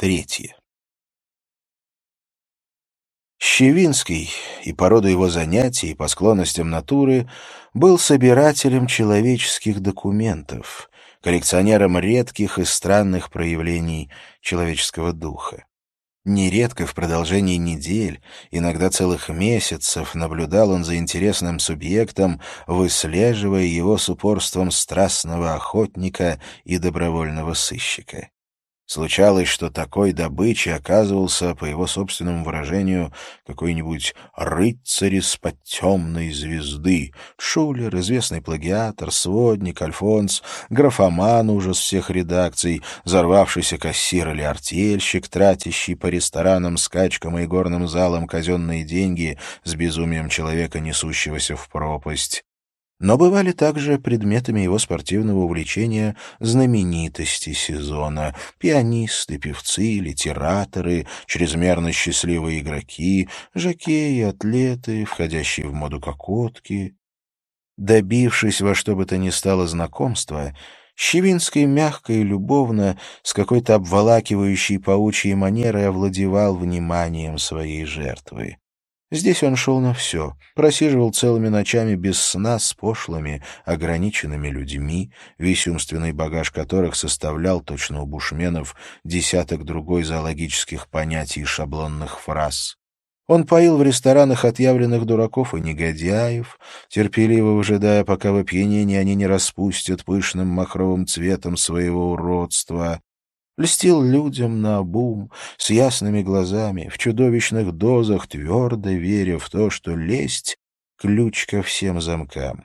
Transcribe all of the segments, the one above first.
Третье. Щевинский и по роду его занятий, и по склонностям натуры был собирателем человеческих документов, коллекционером редких и странных проявлений человеческого духа. Нередко в продолжении недель, иногда целых месяцев, наблюдал он за интересным субъектом, выслеживая его с упорством страстного охотника и добровольного сыщика. Случалось, что такой добычей оказывался, по его собственному выражению, какой-нибудь рыцарь из-под темной звезды, шулер, известный плагиатор, сводник, альфонс, графоман ужас всех редакций, взорвавшийся кассир или артельщик, тратящий по ресторанам, скачкам и горным залам казенные деньги с безумием человека, несущегося в пропасть. Но бывали также предметами его спортивного увлечения знаменитости сезона — пианисты, певцы, литераторы, чрезмерно счастливые игроки, жокеи, атлеты, входящие в моду кокотки. Добившись во что бы то ни стало знакомства, Щевинский мягко и любовно, с какой-то обволакивающей паучьей манерой овладевал вниманием своей жертвы. Здесь он шел на все, просиживал целыми ночами без сна с пошлыми, ограниченными людьми, весь умственный багаж которых составлял, точно у бушменов, десяток другой зоологических понятий и шаблонных фраз. Он поил в ресторанах отъявленных дураков и негодяев, терпеливо выжидая, пока в опьянении они не распустят пышным махровым цветом своего уродства, льстил людям на обум, с ясными глазами, в чудовищных дозах, твердо веря в то, что лесть — ключ ко всем замкам.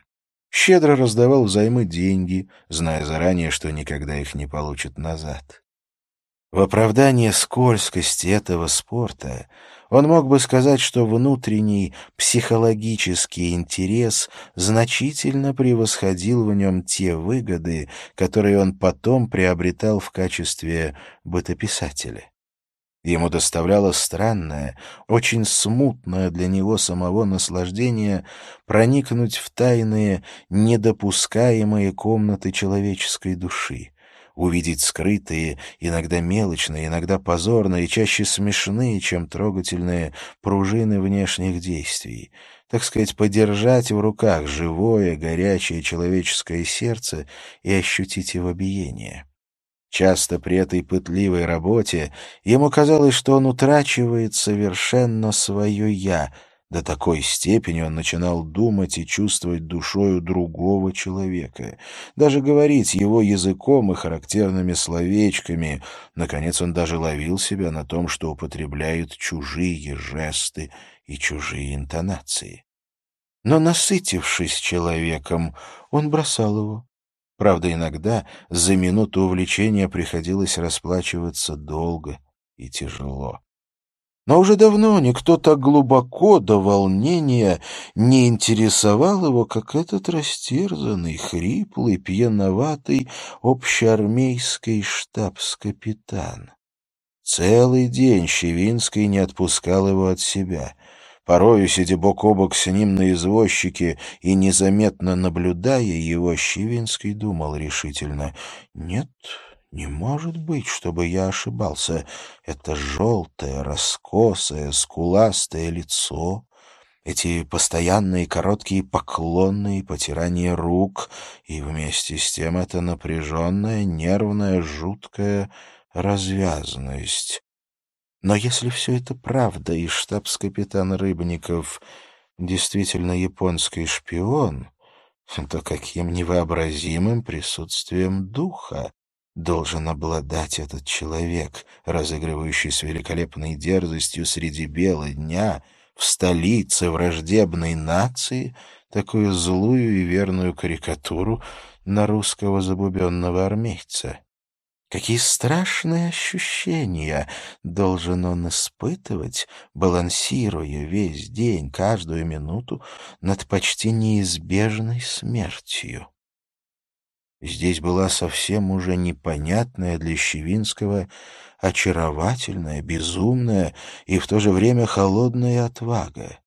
Щедро раздавал взаймы деньги, зная заранее, что никогда их не получит назад. В оправдание скользкости этого спорта он мог бы сказать, что внутренний психологический интерес значительно превосходил в нем те выгоды, которые он потом приобретал в качестве бытописателя. Ему доставляло странное, очень смутное для него самого наслаждение проникнуть в тайные, недопускаемые комнаты человеческой души увидеть скрытые, иногда мелочные, иногда позорные, чаще смешные, чем трогательные пружины внешних действий. Так сказать, подержать в руках живое, горячее человеческое сердце и ощутить его биение. Часто при этой пытливой работе ему казалось, что он утрачивает совершенно свое «я», до такой степени он начинал думать и чувствовать душою другого человека, даже говорить его языком и характерными словечками. Наконец он даже ловил себя на том, что употребляет чужие жесты и чужие интонации. Но, насытившись человеком, он бросал его. Правда, иногда за минуту увлечения приходилось расплачиваться долго и тяжело. Но уже давно никто так глубоко до волнения не интересовал его, как этот растерзанный, хриплый, пьяноватый общеармейский штабс-капитан. Целый день Щевинский не отпускал его от себя. Порою, сидя бок о бок с ним на извозчике и незаметно наблюдая его, Щевинский думал решительно «Нет, не может быть, чтобы я ошибался. Это желтое, раскосое, скуластое лицо, эти постоянные короткие поклонные потирания рук и вместе с тем эта напряженная, нервная, жуткая развязанность. Но если все это правда, и штабс-капитан Рыбников действительно японский шпион, то каким невообразимым присутствием духа должен обладать этот человек, разыгрывающий с великолепной дерзостью среди бела дня в столице враждебной нации такую злую и верную карикатуру на русского забубенного армейца. Какие страшные ощущения должен он испытывать, балансируя весь день, каждую минуту над почти неизбежной смертью. Здесь была совсем уже непонятная для Щевинского очаровательная, безумная и в то же время холодная отвага.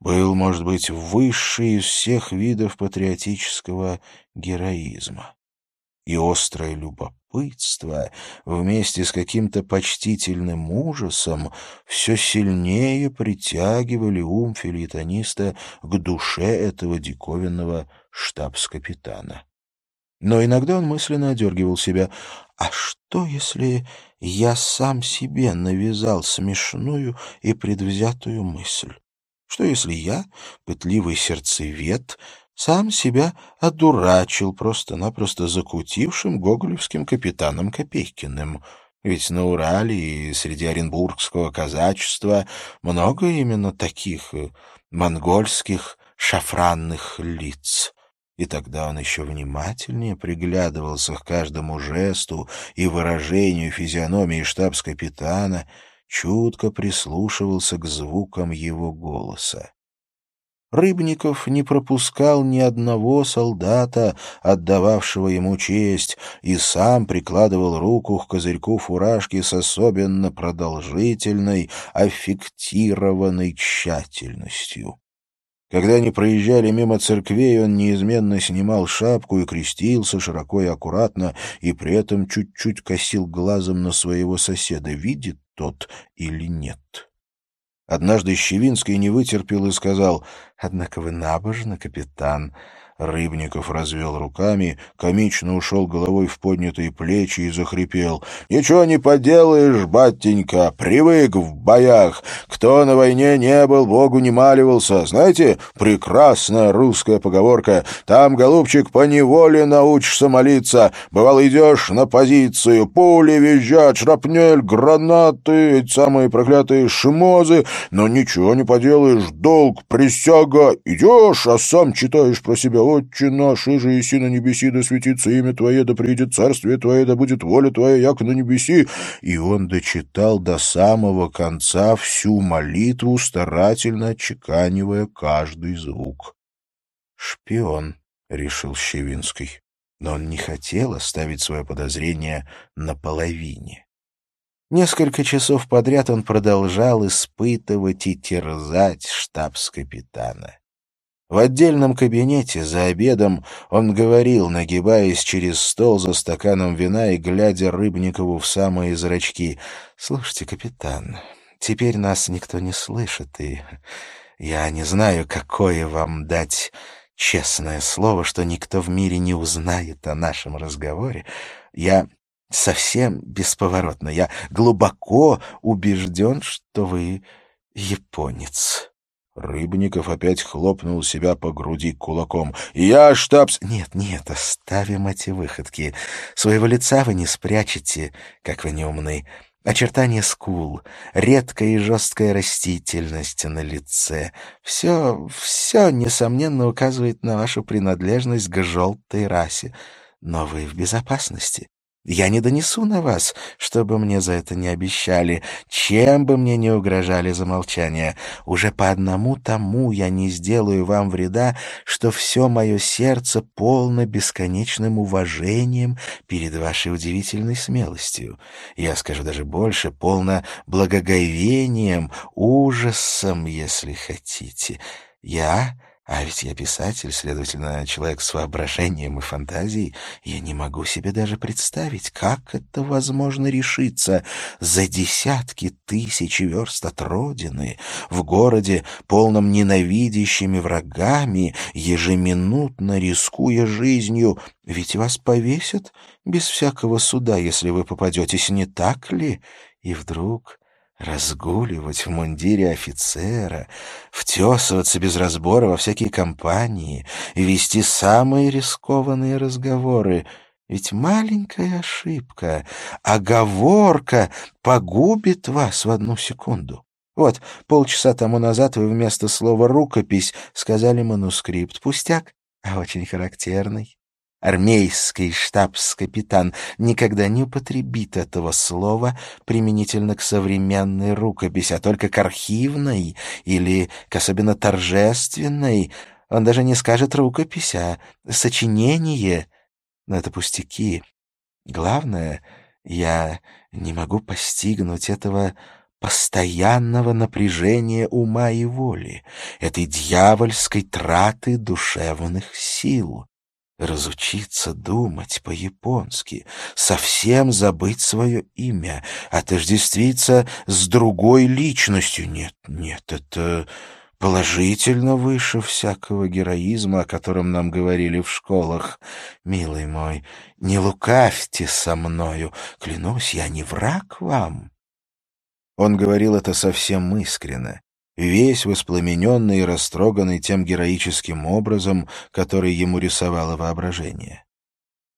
Был, может быть, высший из всех видов патриотического героизма. и острое любопытство вместе с каким-то почтительным ужасом все сильнее притягивали ум филитониста к душе этого диковинного штабс-капитана. Но иногда он мысленно одергивал себя. «А что, если я сам себе навязал смешную и предвзятую мысль? Что, если я, пытливый сердцевед, сам себя одурачил просто-напросто закутившим гоголевским капитаном Копейкиным. Ведь на Урале и среди оренбургского казачества много именно таких э, монгольских шафранных лиц. И тогда он еще внимательнее приглядывался к каждому жесту и выражению физиономии штабс-капитана, чутко прислушивался к звукам его голоса. Рыбников не пропускал ни одного солдата, отдававшего ему честь, и сам прикладывал руку к козырьку фуражки с особенно продолжительной, аффектированной тщательностью. Когда они проезжали мимо церквей, он неизменно снимал шапку и крестился широко и аккуратно, и при этом чуть-чуть косил глазом на своего соседа, видит тот или нет. Однажды Щевинский не вытерпел и сказал, «Однако вы набожны, капитан». Рыбников развел руками, комично ушел головой в поднятые плечи и захрипел. «Ничего не поделаешь, батенька, привык в боях. Кто на войне не был, Богу не маливался. Знаете, прекрасная русская поговорка. Там, голубчик, по неволе научишься молиться. Бывало, идешь на позицию, пули визжат, шрапнель, гранаты, эти самые проклятые шмозы, но ничего не поделаешь, долг, присяга. Идешь, а сам читаешь про себя «Отче наш, иже еси на небеси, да светится имя Твое, да придет царствие Твое, да будет воля Твоя, як на небеси». И он дочитал до самого конца всю молитву, старательно отчеканивая каждый звук. «Шпион», — решил Щевинский, но он не хотел оставить свое подозрение наполовине. Несколько часов подряд он продолжал испытывать и терзать штабс-капитана. В отдельном кабинете за обедом он говорил, нагибаясь через стол за стаканом вина и глядя Рыбникову в самые зрачки. «Слушайте, капитан, теперь нас никто не слышит, и я не знаю, какое вам дать честное слово, что никто в мире не узнает о нашем разговоре. Я совсем бесповоротно, я глубоко убежден, что вы японец». Рыбников опять хлопнул себя по груди кулаком. «Я штабс...» «Нет, нет, оставим эти выходки. Своего лица вы не спрячете, как вы не умны. Очертания скул, редкая и жесткая растительность на лице. Все, все, несомненно, указывает на вашу принадлежность к желтой расе. Но вы в безопасности. Я не донесу на вас, чтобы мне за это не обещали, чем бы мне не угрожали за молчание. Уже по одному тому я не сделаю вам вреда, что все мое сердце полно бесконечным уважением перед вашей удивительной смелостью. Я скажу даже больше, полно благоговением, ужасом, если хотите. Я а ведь я писатель, следовательно, человек с воображением и фантазией. Я не могу себе даже представить, как это возможно решиться за десятки тысяч верст от родины, в городе, полном ненавидящими врагами, ежеминутно рискуя жизнью. Ведь вас повесят без всякого суда, если вы попадетесь, не так ли? И вдруг Разгуливать в мундире офицера, втесываться без разбора во всякие компании, вести самые рискованные разговоры. Ведь маленькая ошибка, оговорка погубит вас в одну секунду. Вот, полчаса тому назад вы вместо слова «рукопись» сказали «манускрипт». Пустяк, а очень характерный армейский штабс-капитан никогда не употребит этого слова применительно к современной рукописи, а только к архивной или к особенно торжественной. Он даже не скажет рукопись, а сочинение. Но это пустяки. Главное, я не могу постигнуть этого постоянного напряжения ума и воли, этой дьявольской траты душевных сил. Разучиться думать по-японски, совсем забыть свое имя, отождествиться с другой личностью. Нет, нет, это положительно выше всякого героизма, о котором нам говорили в школах. Милый мой, не лукавьте со мною, клянусь, я не враг вам. Он говорил это совсем искренно, весь воспламененный и растроганный тем героическим образом, который ему рисовало воображение.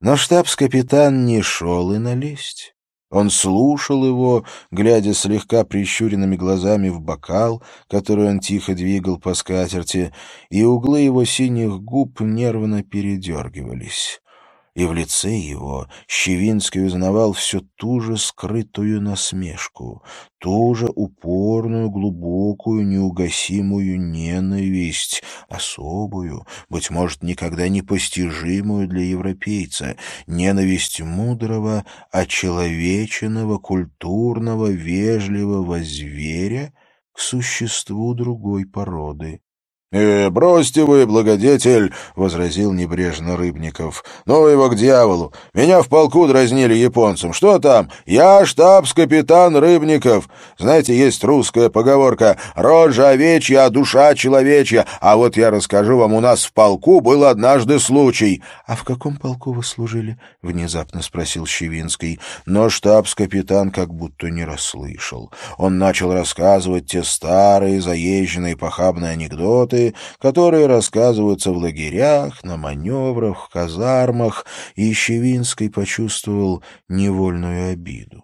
Но штабс-капитан не шел и налезть. Он слушал его, глядя слегка прищуренными глазами в бокал, который он тихо двигал по скатерти, и углы его синих губ нервно передергивались и в лице его Щевинский узнавал все ту же скрытую насмешку, ту же упорную, глубокую, неугасимую ненависть, особую, быть может, никогда не постижимую для европейца, ненависть мудрого, очеловеченного, культурного, вежливого зверя к существу другой породы. «Э, бросьте вы, благодетель!» — возразил небрежно Рыбников. «Ну его к дьяволу! Меня в полку дразнили японцам. Что там? Я штабс-капитан Рыбников. Знаете, есть русская поговорка «Рожа овечья, а душа человечья». А вот я расскажу вам, у нас в полку был однажды случай». «А в каком полку вы служили?» — внезапно спросил Щевинский. Но штабс-капитан как будто не расслышал. Он начал рассказывать те старые, заезженные похабные анекдоты, которые рассказываются в лагерях, на маневрах, в казармах, и Щевинский почувствовал невольную обиду.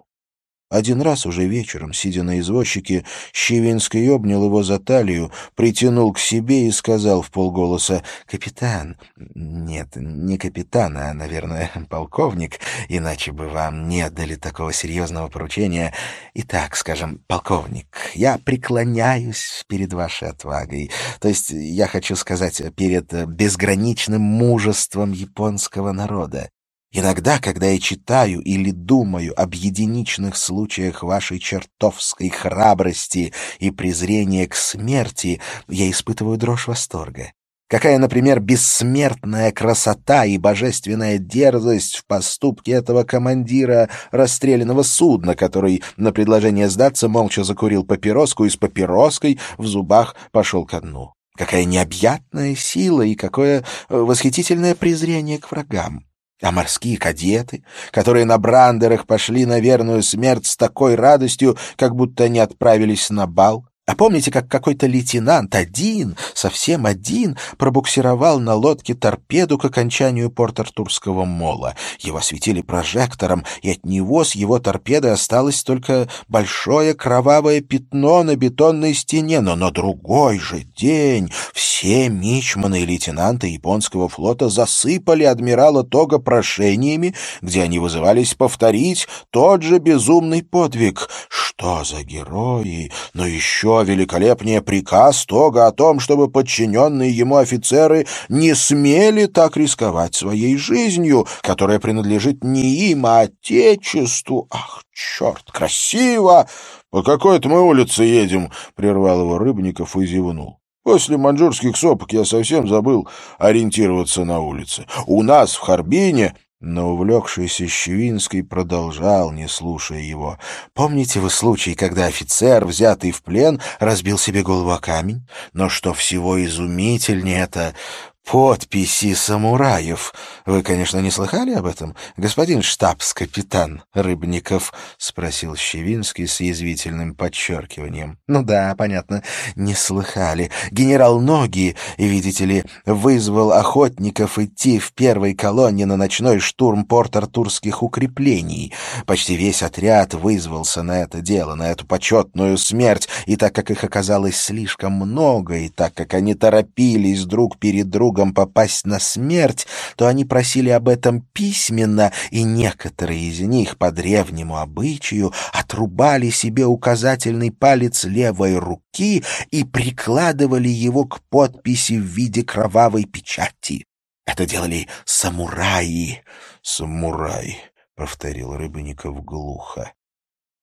Один раз уже вечером, сидя на извозчике, Щевинский обнял его за талию, притянул к себе и сказал в полголоса «Капитан, нет, не капитан, а, наверное, полковник, иначе бы вам не отдали такого серьезного поручения. Итак, скажем, полковник, я преклоняюсь перед вашей отвагой, то есть я хочу сказать, перед безграничным мужеством японского народа. Иногда, когда я читаю или думаю об единичных случаях вашей чертовской храбрости и презрения к смерти, я испытываю дрожь восторга. Какая, например, бессмертная красота и божественная дерзость в поступке этого командира расстрелянного судна, который на предложение сдаться молча закурил папироску и с папироской в зубах пошел ко дну. Какая необъятная сила и какое э, восхитительное презрение к врагам. А морские кадеты, которые на брандерах пошли на верную смерть с такой радостью, как будто они отправились на бал, а помните, как какой-то лейтенант один, совсем один, пробуксировал на лодке торпеду к окончанию порт-артурского мола? Его осветили прожектором, и от него с его торпеды осталось только большое кровавое пятно на бетонной стене. Но на другой же день все мичманы и лейтенанты японского флота засыпали адмирала Тога прошениями, где они вызывались повторить тот же безумный подвиг. Что за герои? Но еще великолепнее приказ Тога о том, чтобы подчиненные ему офицеры не смели так рисковать своей жизнью, которая принадлежит не им, а Отечеству. Ах, черт, красиво! По какой-то мы улице едем, — прервал его Рыбников и зевнул. После маньчжурских сопок я совсем забыл ориентироваться на улице. У нас в Харбине но увлекшийся Щевинский продолжал, не слушая его. «Помните вы случай, когда офицер, взятый в плен, разбил себе голову о камень? Но что всего изумительнее это подписи самураев. Вы, конечно, не слыхали об этом, господин штабс-капитан Рыбников? — спросил Щевинский с язвительным подчеркиванием. — Ну да, понятно, не слыхали. Генерал Ноги, видите ли, вызвал охотников идти в первой колонне на ночной штурм порт-артурских укреплений. Почти весь отряд вызвался на это дело, на эту почетную смерть, и так как их оказалось слишком много, и так как они торопились друг перед другом, другом попасть на смерть, то они просили об этом письменно, и некоторые из них по древнему обычаю отрубали себе указательный палец левой руки и прикладывали его к подписи в виде кровавой печати. Это делали самураи. «Самурай», — повторил Рыбников глухо.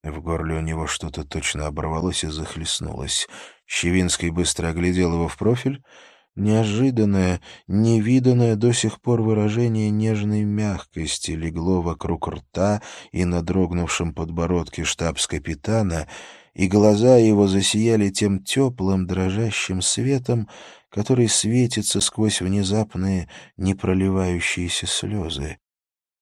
В горле у него что-то точно оборвалось и захлестнулось. Щевинский быстро оглядел его в профиль Неожиданное, невиданное до сих пор выражение нежной мягкости легло вокруг рта и на дрогнувшем подбородке штабс-капитана, и глаза его засияли тем теплым дрожащим светом, который светится сквозь внезапные непроливающиеся слезы.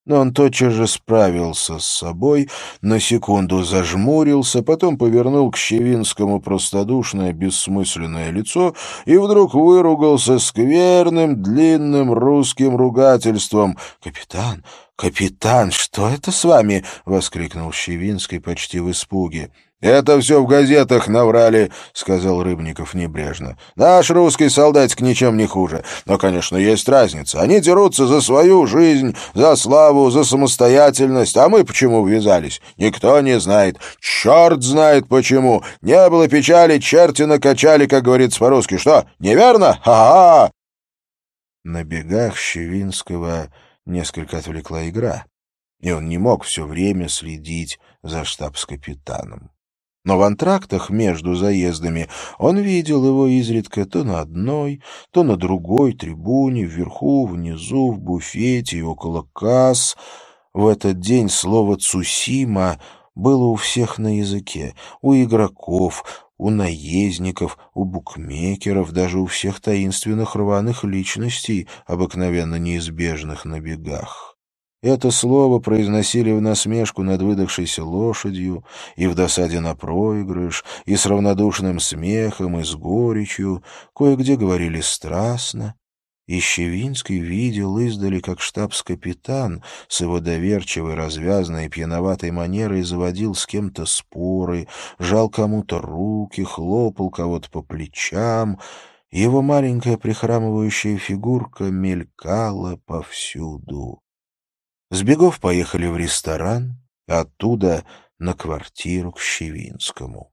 Но он тотчас же справился с собой, на секунду зажмурился, потом повернул к Щевинскому простодушное бессмысленное лицо и вдруг выругался скверным длинным русским ругательством. «Капитан, капитан, что это с вами?» — воскликнул Щевинский почти в испуге. «Это все в газетах наврали», — сказал Рыбников небрежно. «Наш русский солдатик ничем не хуже. Но, конечно, есть разница. Они дерутся за свою жизнь, за славу, за самостоятельность. А мы почему ввязались? Никто не знает. Черт знает почему. Не было печали, черти накачали, как говорится по-русски. Что, неверно? Ха-ха!» На бегах Щевинского несколько отвлекла игра, и он не мог все время следить за штабс-капитаном. Но в антрактах между заездами он видел его изредка то на одной, то на другой трибуне, вверху, внизу, в буфете и около касс. В этот день слово «Цусима» было у всех на языке, у игроков, у наездников, у букмекеров, даже у всех таинственных рваных личностей, обыкновенно неизбежных на бегах. Это слово произносили в насмешку над выдохшейся лошадью, и в досаде на проигрыш, и с равнодушным смехом, и с горечью, кое-где говорили страстно. И Щевинский видел издали, как штабс-капитан с его доверчивой, развязной и пьяноватой манерой заводил с кем-то споры, жал кому-то руки, хлопал кого-то по плечам, его маленькая прихрамывающая фигурка мелькала повсюду. С бегов поехали в ресторан, оттуда на квартиру к Щевинскому.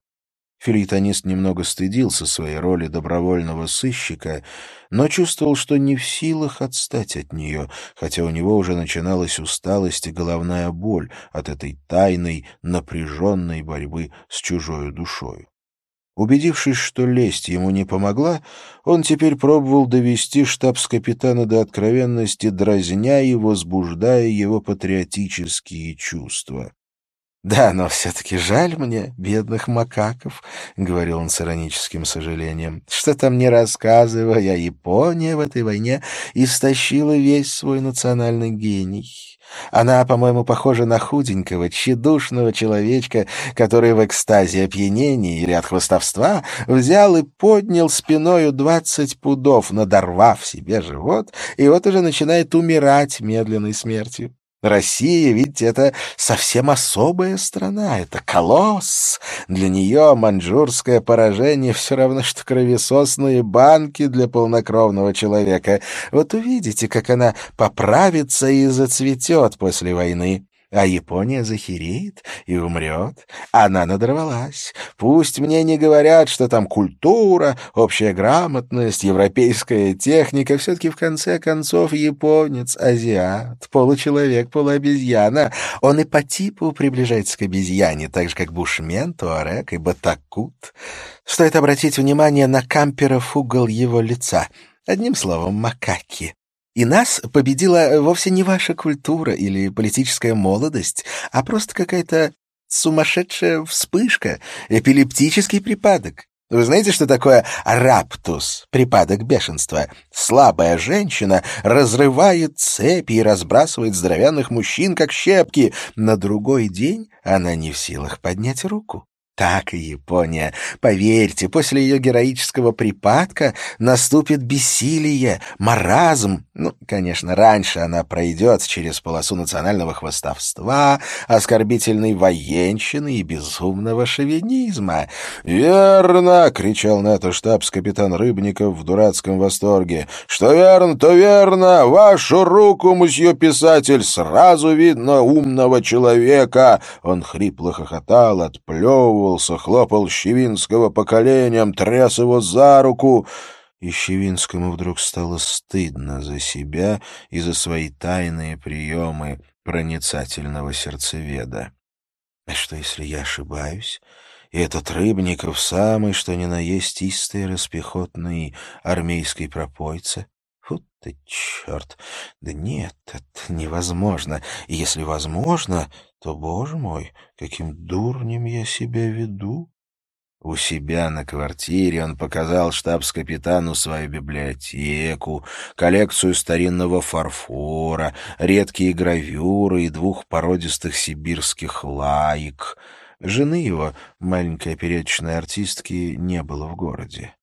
Филитонист немного стыдился своей роли добровольного сыщика, но чувствовал, что не в силах отстать от нее, хотя у него уже начиналась усталость и головная боль от этой тайной, напряженной борьбы с чужой душою. Убедившись, что лесть ему не помогла, он теперь пробовал довести штабс-капитана до откровенности, дразня и возбуждая его патриотические чувства. «Да, но все-таки жаль мне, бедных макаков», — говорил он с ироническим сожалением. «Что там не рассказывая, Япония в этой войне истощила весь свой национальный гений». Она, по-моему, похожа на худенького, тщедушного человечка, который в экстазе опьянения или от хвостовства взял и поднял спиною двадцать пудов, надорвав себе живот, и вот уже начинает умирать медленной смертью. Россия, видите, это совсем особая страна, это колосс. Для нее маньчжурское поражение все равно, что кровесосные банки для полнокровного человека. Вот увидите, как она поправится и зацветет после войны. А Япония захереет и умрет. Она надорвалась. Пусть мне не говорят, что там культура, общая грамотность, европейская техника. Все-таки в конце концов японец, азиат, получеловек, полуобезьяна. Он и по типу приближается к обезьяне, так же, как бушмен, туарек и батакут. Стоит обратить внимание на камперов угол его лица. Одним словом, макаки. И нас победила вовсе не ваша культура или политическая молодость, а просто какая-то сумасшедшая вспышка, эпилептический припадок. Вы знаете, что такое раптус, припадок бешенства? Слабая женщина разрывает цепи и разбрасывает здоровянных мужчин, как щепки. На другой день она не в силах поднять руку. Так и Япония. Поверьте, после ее героического припадка наступит бессилие, маразм. Ну, конечно, раньше она пройдет через полосу национального хвостовства, оскорбительной военщины и безумного шовинизма. «Верно!» — кричал на это штабс-капитан Рыбников в дурацком восторге. «Что верно, то верно! Вашу руку, мусье писатель, сразу видно умного человека!» Он хрипло хохотал, отплевывал, высовывался, хлопал Щевинского по коленям, тряс его за руку. И Щевинскому вдруг стало стыдно за себя и за свои тайные приемы проницательного сердцеведа. А что, если я ошибаюсь? И этот Рыбников самый, что ни на есть, истый распехотный армейский пропойца. Фу ты, черт! Да нет, это невозможно. И если возможно, то, боже мой, каким дурнем я себя веду. У себя на квартире он показал штабс-капитану свою библиотеку, коллекцию старинного фарфора, редкие гравюры и двух породистых сибирских лаек. Жены его, маленькой опереточной артистки, не было в городе.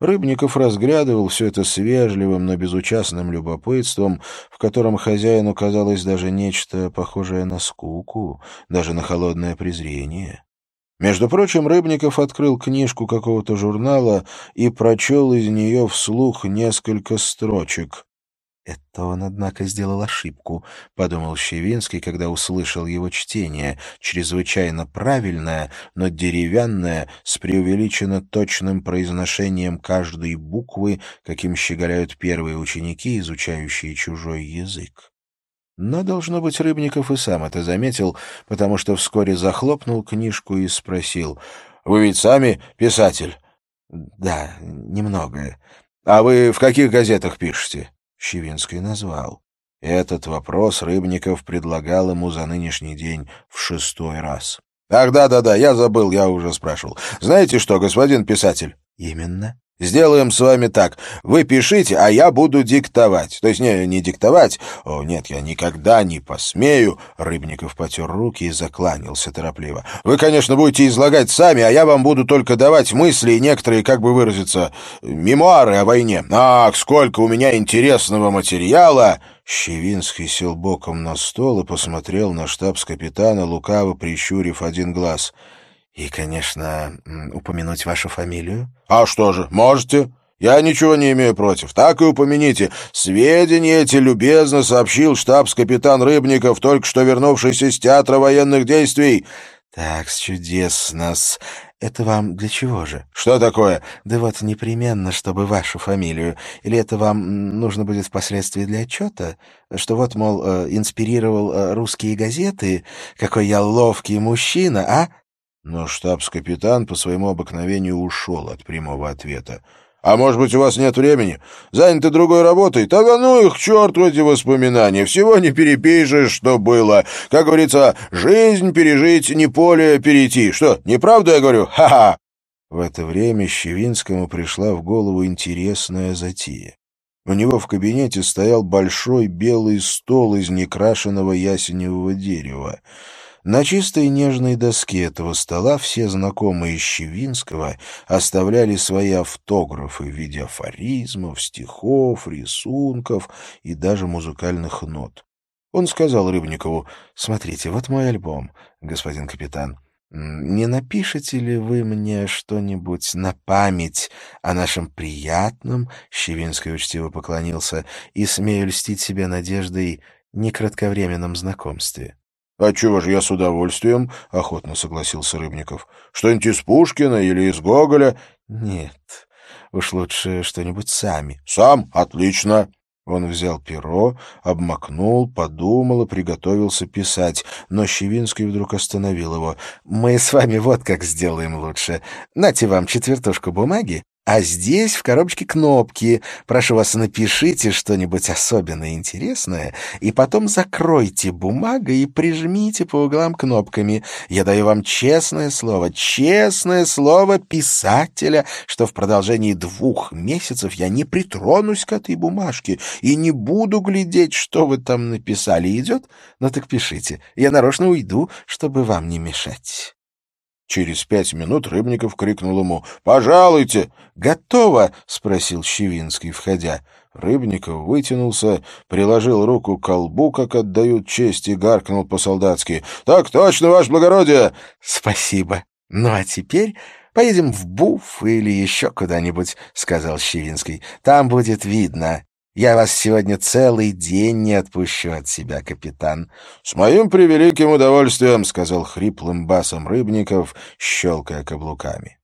Рыбников разглядывал все это с вежливым, но безучастным любопытством, в котором хозяину казалось даже нечто похожее на скуку, даже на холодное презрение. Между прочим, Рыбников открыл книжку какого-то журнала и прочел из нее вслух несколько строчек. «Это он, однако, сделал ошибку», — подумал Щевинский, когда услышал его чтение, чрезвычайно правильное, но деревянное, с преувеличенно точным произношением каждой буквы, каким щеголяют первые ученики, изучающие чужой язык. Но, должно быть, Рыбников и сам это заметил, потому что вскоре захлопнул книжку и спросил. — Вы ведь сами писатель? — Да, немного. — А вы в каких газетах пишете? Щевинский назвал. Этот вопрос Рыбников предлагал ему за нынешний день в шестой раз. — Ах, да-да-да, я забыл, я уже спрашивал. Знаете что, господин писатель? — Именно. Сделаем с вами так. Вы пишите, а я буду диктовать. То есть не, не диктовать. О, нет, я никогда не посмею. Рыбников потер руки и закланялся торопливо. Вы, конечно, будете излагать сами, а я вам буду только давать мысли и некоторые, как бы выразиться, мемуары о войне. Ах, сколько у меня интересного материала! Щевинский сел боком на стол и посмотрел на штабс-капитана, лукаво прищурив один глаз — и, конечно, упомянуть вашу фамилию? — А что же, можете. Я ничего не имею против. Так и упомяните. Сведения эти любезно сообщил штабс-капитан Рыбников, только что вернувшийся из театра военных действий. — Так, чудесно -с. Это вам для чего же? — Что такое? — Да вот непременно, чтобы вашу фамилию. Или это вам нужно будет впоследствии для отчета? Что вот, мол, э, инспирировал э, русские газеты, какой я ловкий мужчина, а? Но штабс-капитан по своему обыкновению ушел от прямого ответа. «А может быть, у вас нет времени? Заняты другой работой? Тогда ну их, черт эти воспоминания. Всего не перепишешь, что было. Как говорится, жизнь пережить, не поле перейти. Что, неправда я говорю? Ха-ха!» В это время Щевинскому пришла в голову интересная затея. У него в кабинете стоял большой белый стол из некрашенного ясеневого дерева. На чистой нежной доске этого стола все знакомые Щевинского оставляли свои автографы в виде афоризмов, стихов, рисунков и даже музыкальных нот. Он сказал Рыбникову, «Смотрите, вот мой альбом, господин капитан. Не напишете ли вы мне что-нибудь на память о нашем приятном, — Щевинский учтиво поклонился, — и смею льстить себе надеждой некратковременном знакомстве?» «А чего же я с удовольствием?» — охотно согласился Рыбников. «Что-нибудь из Пушкина или из Гоголя?» «Нет, уж лучше что-нибудь сами». «Сам? Отлично!» Он взял перо, обмакнул, подумал и приготовился писать, но Щевинский вдруг остановил его. «Мы с вами вот как сделаем лучше. Нате вам четвертушку бумаги, а здесь в коробочке кнопки. Прошу вас, напишите что-нибудь особенно интересное, и потом закройте бумагой и прижмите по углам кнопками. Я даю вам честное слово, честное слово писателя, что в продолжении двух месяцев я не притронусь к этой бумажке и не буду глядеть, что вы там написали. Идет? Ну так пишите. Я нарочно уйду, чтобы вам не мешать. Через пять минут Рыбников крикнул ему «Пожалуйте!» «Готово!» — спросил Щевинский, входя. Рыбников вытянулся, приложил руку к колбу, как отдают честь, и гаркнул по-солдатски. «Так точно, ваше благородие!» «Спасибо. Ну а теперь поедем в Буф или еще куда-нибудь», — сказал Щевинский. «Там будет видно». Я вас сегодня целый день не отпущу от себя, капитан. — С моим превеликим удовольствием, — сказал хриплым басом Рыбников, щелкая каблуками.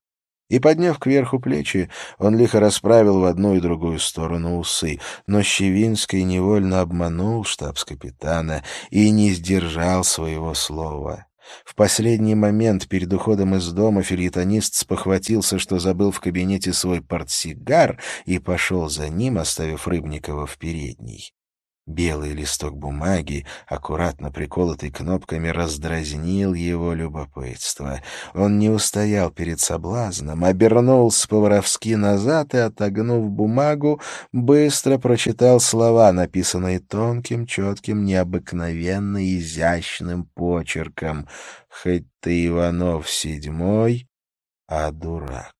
И, подняв кверху плечи, он лихо расправил в одну и другую сторону усы, но Щевинский невольно обманул штабс-капитана и не сдержал своего слова. В последний момент перед уходом из дома филитонист спохватился, что забыл в кабинете свой портсигар, и пошел за ним, оставив Рыбникова в передней. Белый листок бумаги, аккуратно приколотый кнопками, раздразнил его любопытство. Он не устоял перед соблазном, обернулся по-воровски назад и, отогнув бумагу, быстро прочитал слова, написанные тонким, четким, необыкновенно изящным почерком. «Хоть ты Иванов седьмой, а дурак».